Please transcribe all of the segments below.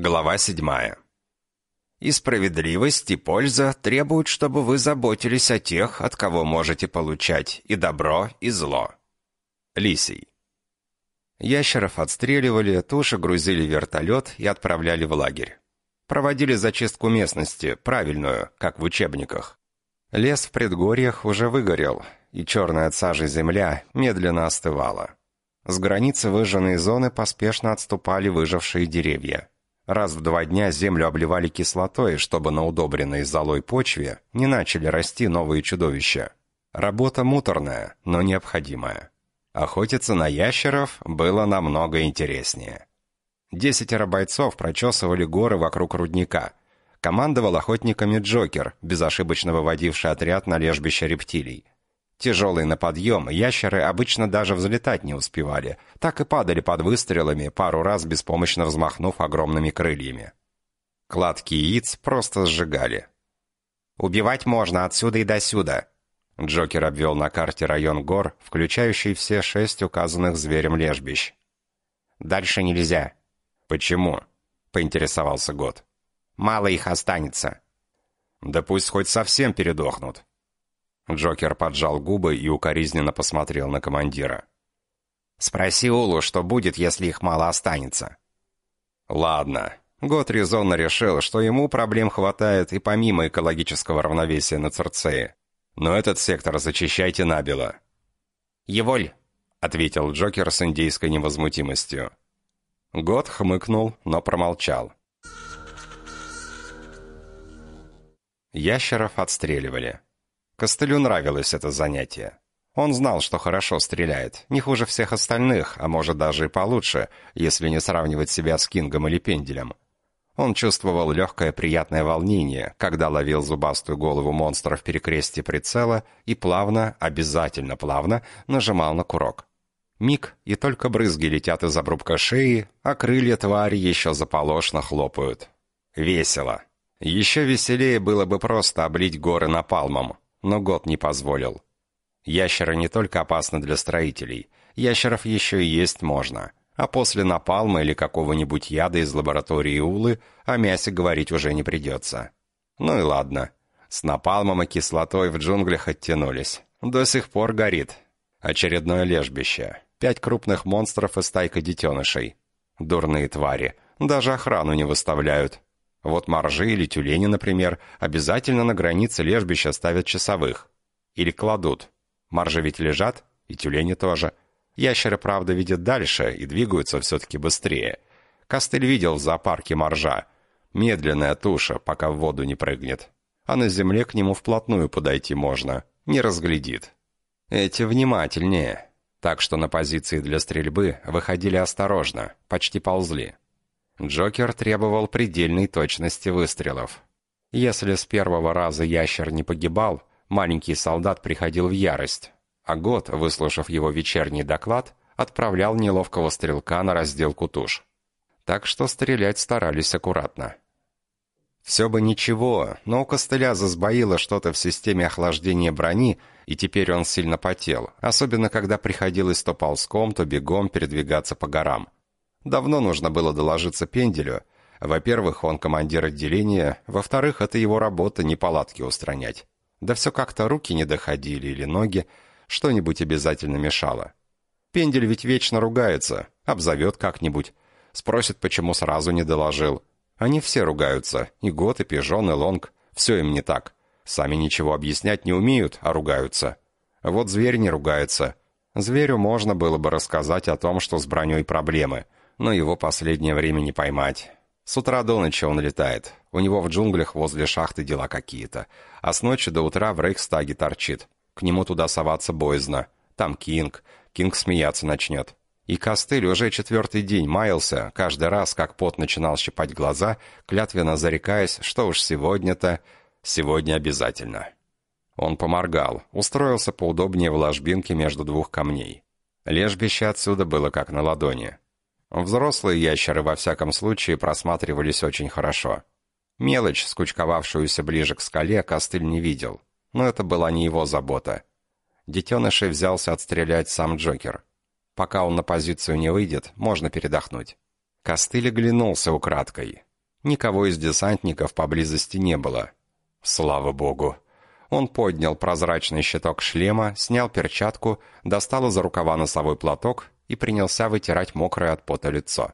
Глава седьмая. «И справедливость, и польза требуют, чтобы вы заботились о тех, от кого можете получать и добро, и зло». Лисий. Ящеров отстреливали, туши грузили в вертолет и отправляли в лагерь. Проводили зачистку местности, правильную, как в учебниках. Лес в предгорьях уже выгорел, и черная от сажи земля медленно остывала. С границы выжженной зоны поспешно отступали выжившие деревья. Раз в два дня землю обливали кислотой, чтобы на удобренной золой почве не начали расти новые чудовища. Работа муторная, но необходимая. Охотиться на ящеров было намного интереснее. Десятеро бойцов прочесывали горы вокруг рудника. Командовал охотниками Джокер, безошибочно выводивший отряд на лежбище рептилий. Тяжелые на подъем, ящеры обычно даже взлетать не успевали, так и падали под выстрелами, пару раз беспомощно взмахнув огромными крыльями. Кладки яиц просто сжигали. «Убивать можно отсюда и досюда», Джокер обвел на карте район гор, включающий все шесть указанных зверем лежбищ. «Дальше нельзя». «Почему?» — поинтересовался Год. «Мало их останется». «Да пусть хоть совсем передохнут», Джокер поджал губы и укоризненно посмотрел на командира. «Спроси Улу, что будет, если их мало останется». «Ладно». Год резонно решил, что ему проблем хватает и помимо экологического равновесия на Церцее. Но этот сектор зачищайте набело. «Еволь», — ответил Джокер с индейской невозмутимостью. Год хмыкнул, но промолчал. Ящеров отстреливали. Костылю нравилось это занятие. Он знал, что хорошо стреляет, не хуже всех остальных, а может даже и получше, если не сравнивать себя с Кингом или Пенделем. Он чувствовал легкое приятное волнение, когда ловил зубастую голову монстра в перекрестии прицела и плавно, обязательно плавно, нажимал на курок. Миг, и только брызги летят из обрубка шеи, а крылья твари еще заполошно хлопают. Весело. Еще веселее было бы просто облить горы напалмом но год не позволил. Ящеры не только опасны для строителей, ящеров еще и есть можно. А после напалма или какого-нибудь яда из лаборатории Улы о мясе говорить уже не придется. Ну и ладно. С напалмом и кислотой в джунглях оттянулись. До сих пор горит. Очередное лежбище. Пять крупных монстров и стайка детенышей. Дурные твари. Даже охрану не выставляют. Вот моржи или тюлени, например, обязательно на границе лежбища ставят часовых. Или кладут. Моржи ведь лежат, и тюлени тоже. Ящеры, правда, видят дальше и двигаются все-таки быстрее. Костыль видел в зоопарке моржа. Медленная туша, пока в воду не прыгнет. А на земле к нему вплотную подойти можно. Не разглядит. Эти внимательнее. Так что на позиции для стрельбы выходили осторожно, почти ползли. Джокер требовал предельной точности выстрелов. Если с первого раза ящер не погибал, маленький солдат приходил в ярость, а Год, выслушав его вечерний доклад, отправлял неловкого стрелка на разделку туш. Так что стрелять старались аккуратно. Все бы ничего, но у костыля засбоило что-то в системе охлаждения брони, и теперь он сильно потел, особенно когда приходилось то ползком, то бегом передвигаться по горам. Давно нужно было доложиться Пенделю. Во-первых, он командир отделения, во-вторых, это его работа неполадки устранять. Да все как-то руки не доходили или ноги, что-нибудь обязательно мешало. Пендель ведь вечно ругается, обзовет как-нибудь, спросит, почему сразу не доложил. Они все ругаются, и Гот, и Пижон, и Лонг, все им не так. Сами ничего объяснять не умеют, а ругаются. Вот зверь не ругается. Зверю можно было бы рассказать о том, что с броней проблемы – но его последнее время не поймать. С утра до ночи он летает. У него в джунглях возле шахты дела какие-то. А с ночи до утра в Рейхстаге торчит. К нему туда соваться боязно. Там Кинг. Кинг смеяться начнет. И Костыль уже четвертый день маялся, каждый раз, как пот начинал щипать глаза, клятвенно зарекаясь, что уж сегодня-то, сегодня обязательно. Он поморгал, устроился поудобнее в ложбинке между двух камней. Лежбище отсюда было как на ладони. Взрослые ящеры, во всяком случае, просматривались очень хорошо. Мелочь, скучковавшуюся ближе к скале, Костыль не видел. Но это была не его забота. Детенышей взялся отстрелять сам Джокер. Пока он на позицию не выйдет, можно передохнуть. Костыль оглянулся украдкой. Никого из десантников поблизости не было. Слава богу. Он поднял прозрачный щиток шлема, снял перчатку, достал из-за рукава носовой платок и принялся вытирать мокрое от пота лицо.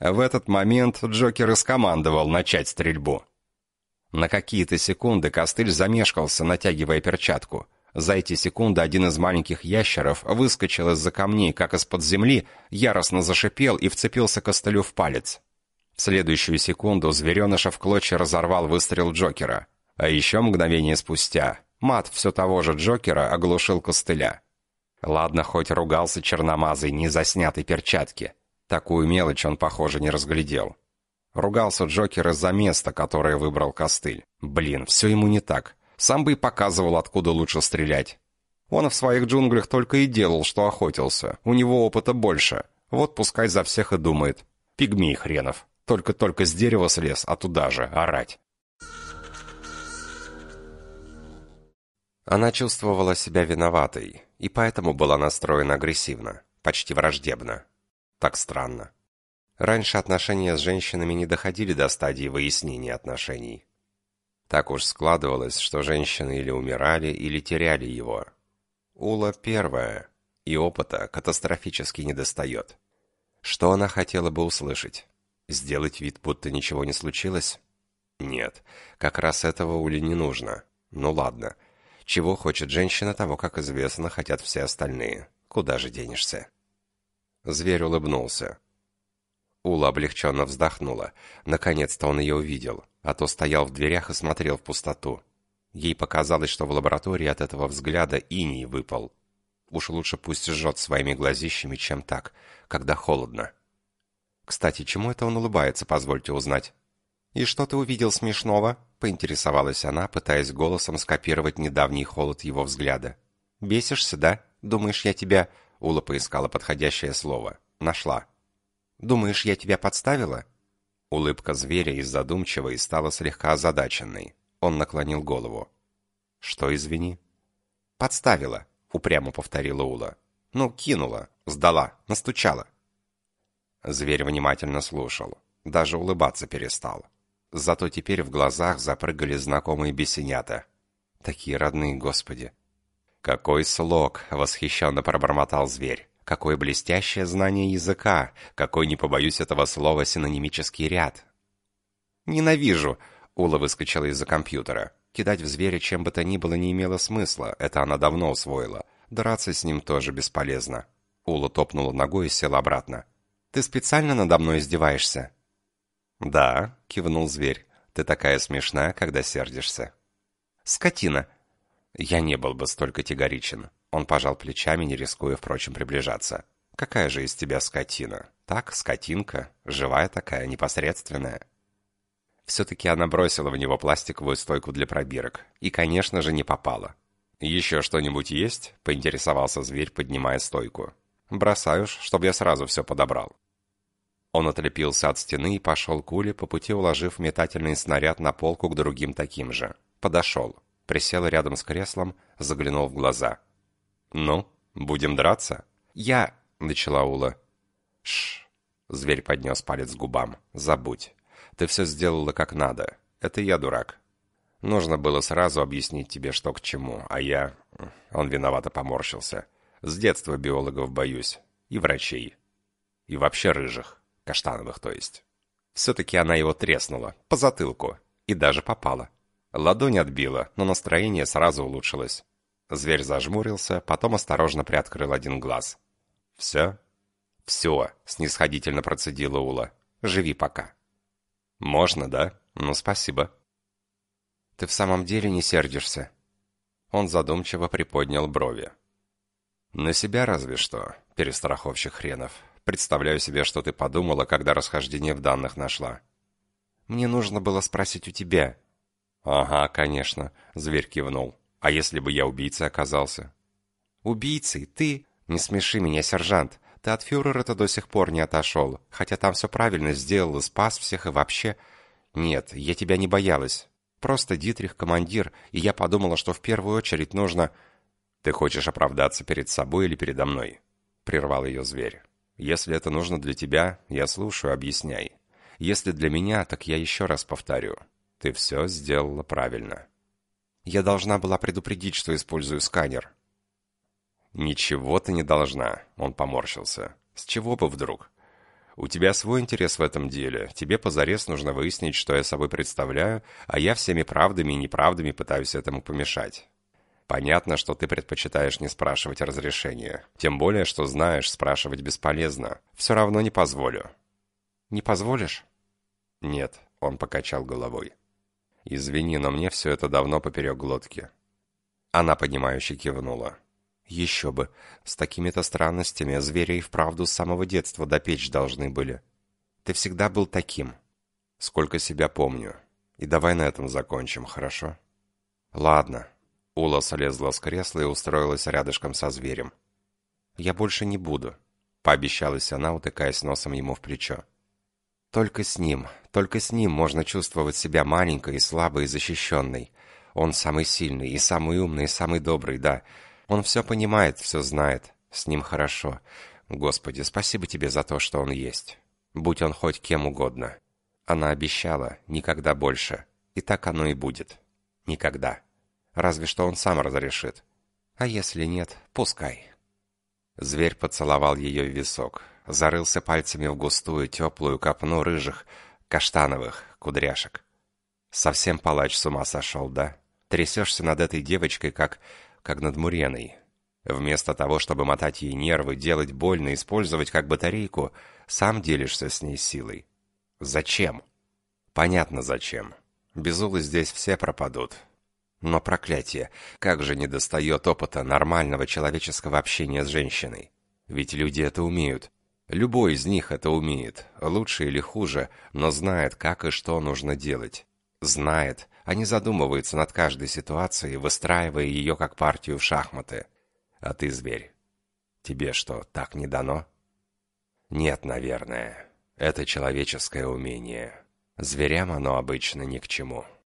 В этот момент Джокер и скомандовал начать стрельбу. На какие-то секунды костыль замешкался, натягивая перчатку. За эти секунды один из маленьких ящеров выскочил из-за камней, как из-под земли, яростно зашипел и вцепился костылю в палец. В следующую секунду звереныша в клочья разорвал выстрел Джокера. А еще мгновение спустя мат все того же Джокера оглушил костыля. Ладно, хоть ругался черномазый не за перчатки. Такую мелочь он, похоже, не разглядел. Ругался Джокер из-за места, которое выбрал костыль. Блин, все ему не так. Сам бы и показывал, откуда лучше стрелять. Он в своих джунглях только и делал, что охотился. У него опыта больше. Вот пускай за всех и думает. Пигмей хренов. Только-только с дерева слез, а туда же, орать. Она чувствовала себя виноватой, и поэтому была настроена агрессивно, почти враждебно. Так странно. Раньше отношения с женщинами не доходили до стадии выяснения отношений. Так уж складывалось, что женщины или умирали, или теряли его. Ула первая, и опыта катастрофически недостает. Что она хотела бы услышать? Сделать вид, будто ничего не случилось? Нет, как раз этого Уле не нужно. Ну ладно. Чего хочет женщина, того, как известно, хотят все остальные. Куда же денешься? Зверь улыбнулся. Ула облегченно вздохнула. Наконец-то он ее увидел, а то стоял в дверях и смотрел в пустоту. Ей показалось, что в лаборатории от этого взгляда иней выпал. Уж лучше пусть жжет своими глазищами, чем так, когда холодно. Кстати, чему это он улыбается, позвольте узнать. «И что ты увидел смешного?» — поинтересовалась она, пытаясь голосом скопировать недавний холод его взгляда. «Бесишься, да? Думаешь, я тебя...» — Ула поискала подходящее слово. «Нашла». «Думаешь, я тебя подставила?» Улыбка зверя из задумчивой стала слегка озадаченной. Он наклонил голову. «Что, извини?» «Подставила», — упрямо повторила Ула. «Ну, кинула, сдала, настучала». Зверь внимательно слушал. Даже улыбаться перестал. Зато теперь в глазах запрыгали знакомые бесенята. Такие родные, господи. «Какой слог!» — восхищенно пробормотал зверь. «Какое блестящее знание языка! Какой, не побоюсь этого слова, синонимический ряд!» «Ненавижу!» — Ула выскочила из-за компьютера. Кидать в зверя чем бы то ни было не имело смысла, это она давно усвоила. Драться с ним тоже бесполезно. Ула топнула ногой и села обратно. Ты специально надо мной издеваешься?» «Да», — кивнул зверь. «Ты такая смешная, когда сердишься». «Скотина!» Я не был бы столь категоричен. Он пожал плечами, не рискуя, впрочем, приближаться. «Какая же из тебя скотина? Так, скотинка, живая такая, непосредственная». Все-таки она бросила в него пластиковую стойку для пробирок. И, конечно же, не попала. «Еще что-нибудь есть?» — поинтересовался зверь, поднимая стойку. «Бросаешь, чтобы я сразу все подобрал». Он отлепился от стены и пошел к Уле, по пути уложив метательный снаряд на полку к другим таким же. Подошел, присел рядом с креслом, заглянул в глаза. «Ну, будем драться?» «Я...» — начала Ула. «Шш!» — зверь поднес палец к губам. «Забудь. Ты все сделала как надо. Это я дурак. Нужно было сразу объяснить тебе, что к чему, а я...» Он виновато поморщился. «С детства биологов боюсь. И врачей. И вообще рыжих. Каштановых, то есть. Все-таки она его треснула, по затылку, и даже попала. Ладонь отбила, но настроение сразу улучшилось. Зверь зажмурился, потом осторожно приоткрыл один глаз. «Все?» «Все», — снисходительно процедила Ула. «Живи пока». «Можно, да? Ну, спасибо». «Ты в самом деле не сердишься?» Он задумчиво приподнял брови. «На себя разве что, перестраховщик хренов. Представляю себе, что ты подумала, когда расхождение в данных нашла. Мне нужно было спросить у тебя. Ага, конечно, зверь кивнул. А если бы я убийцей оказался? Убийцей? Ты? Не смеши меня, сержант. Ты от фюрера-то до сих пор не отошел. Хотя там все правильно сделал и спас всех и вообще... Нет, я тебя не боялась. Просто Дитрих командир, и я подумала, что в первую очередь нужно... Ты хочешь оправдаться перед собой или передо мной? Прервал ее зверь. Если это нужно для тебя, я слушаю, объясняй. Если для меня, так я еще раз повторю. Ты все сделала правильно. Я должна была предупредить, что использую сканер. Ничего ты не должна, он поморщился. С чего бы вдруг? У тебя свой интерес в этом деле. Тебе позарез нужно выяснить, что я собой представляю, а я всеми правдами и неправдами пытаюсь этому помешать. Понятно, что ты предпочитаешь не спрашивать разрешения. Тем более, что знаешь, спрашивать бесполезно. Все равно не позволю. Не позволишь? Нет, он покачал головой. Извини, но мне все это давно поперек глотки. Она, понимающе кивнула. Еще бы. С такими-то странностями зверя и вправду с самого детства допечь должны были. Ты всегда был таким. Сколько себя помню. И давай на этом закончим, хорошо? Ладно. Ула слезла с кресла и устроилась рядышком со зверем. «Я больше не буду», — пообещалась она, утыкаясь носом ему в плечо. «Только с ним, только с ним можно чувствовать себя маленькой и слабой и защищенной. Он самый сильный и самый умный и самый добрый, да. Он все понимает, все знает. С ним хорошо. Господи, спасибо тебе за то, что он есть. Будь он хоть кем угодно». Она обещала никогда больше. И так оно и будет. Никогда. Разве что он сам разрешит. А если нет, пускай. Зверь поцеловал ее в висок, зарылся пальцами в густую, теплую копну рыжих, каштановых кудряшек. Совсем палач с ума сошел, да? Трясешься над этой девочкой, как, как над Муреной. Вместо того, чтобы мотать ей нервы, делать больно, использовать как батарейку, сам делишься с ней силой. Зачем? Понятно зачем. Без Улы здесь все пропадут. Но проклятие, как же недостает опыта нормального человеческого общения с женщиной. Ведь люди это умеют. Любой из них это умеет, лучше или хуже, но знает, как и что нужно делать. Знает, а не задумывается над каждой ситуацией, выстраивая ее как партию в шахматы. А ты зверь. Тебе что, так не дано? Нет, наверное. Это человеческое умение. Зверям оно обычно ни к чему.